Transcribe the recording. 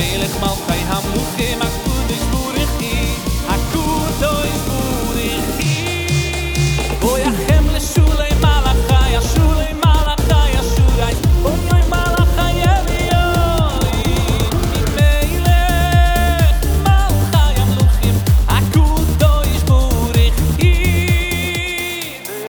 feel.